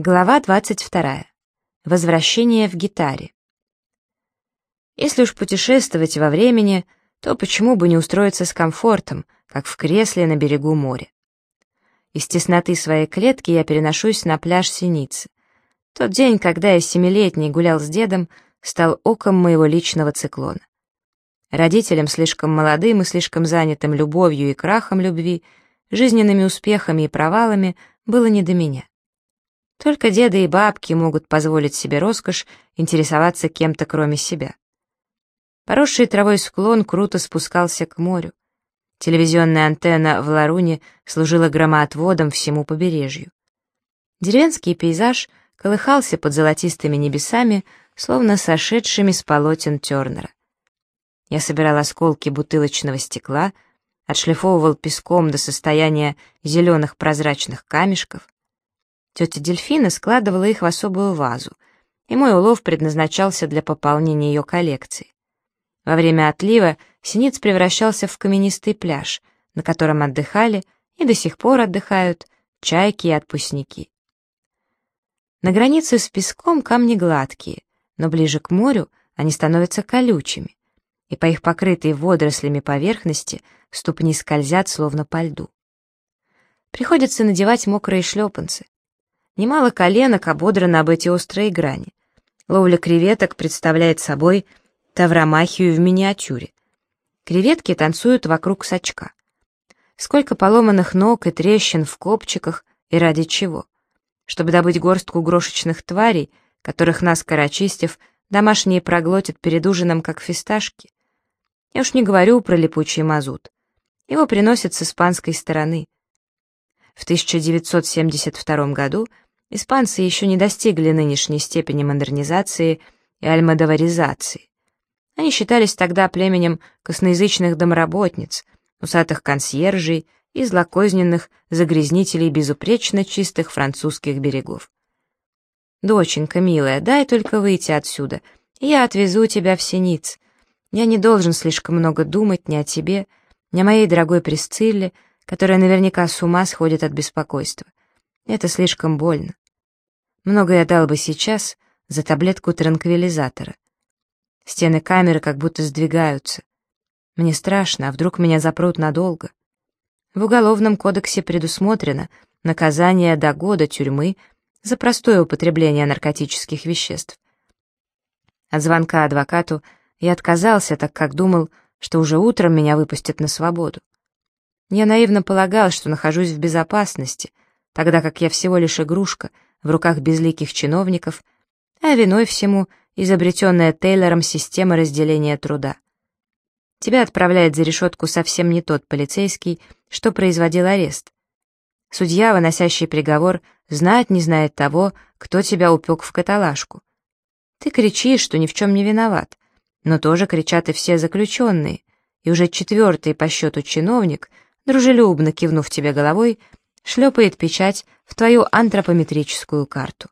Глава 22. Возвращение в гитаре. Если уж путешествовать во времени, то почему бы не устроиться с комфортом, как в кресле на берегу моря? Из тесноты своей клетки я переношусь на пляж Синицы. Тот день, когда я семилетний гулял с дедом, стал оком моего личного циклона. Родителям слишком молодым и слишком занятым любовью и крахом любви, жизненными успехами и провалами было не до меня. Только деды и бабки могут позволить себе роскошь интересоваться кем-то кроме себя. Поросший травой склон круто спускался к морю. Телевизионная антенна в Ларуне служила громоотводом всему побережью. Деревенский пейзаж колыхался под золотистыми небесами, словно сошедшими с полотен Тернера. Я собирал осколки бутылочного стекла, отшлифовывал песком до состояния зеленых прозрачных камешков, Тетя Дельфина складывала их в особую вазу, и мой улов предназначался для пополнения ее коллекции. Во время отлива Синиц превращался в каменистый пляж, на котором отдыхали и до сих пор отдыхают чайки и отпускники. На границе с песком камни гладкие, но ближе к морю они становятся колючими, и по их покрытой водорослями поверхности ступни скользят, словно по льду. Приходится надевать мокрые шлепанцы. Немало коленок ободрано об эти острые грани. Ловля креветок представляет собой тавромахию в миниатюре. Креветки танцуют вокруг сачка. Сколько поломанных ног и трещин в копчиках, и ради чего? Чтобы добыть горстку грошечных тварей, которых наскоро очистив, домашние проглотят перед ужином, как фисташки. Я уж не говорю про липучий мазут. Его приносят с испанской стороны. В 1972 году Испанцы еще не достигли нынешней степени модернизации и альмадоваризации. Они считались тогда племенем косноязычных домработниц, усатых консьержей и злокозненных загрязнителей безупречно чистых французских берегов. «Доченька, милая, дай только выйти отсюда, я отвезу тебя в Синиц. Я не должен слишком много думать ни о тебе, ни о моей дорогой Присцилле, которая наверняка с ума сходит от беспокойства. Это слишком больно. Много я дал бы сейчас за таблетку транквилизатора. Стены камеры как будто сдвигаются. Мне страшно, а вдруг меня запрут надолго. В Уголовном кодексе предусмотрено наказание до года тюрьмы за простое употребление наркотических веществ. От звонка адвокату я отказался, так как думал, что уже утром меня выпустят на свободу. Я наивно полагал, что нахожусь в безопасности, тогда как я всего лишь игрушка в руках безликих чиновников, а виной всему изобретенная Тейлором система разделения труда. Тебя отправляет за решетку совсем не тот полицейский, что производил арест. Судья, выносящий приговор, знает не знает того, кто тебя упек в каталажку. Ты кричишь, что ни в чем не виноват, но тоже кричат и все заключенные, и уже четвертый по счету чиновник, дружелюбно кивнув тебе головой, шлепает печать в твою антропометрическую карту.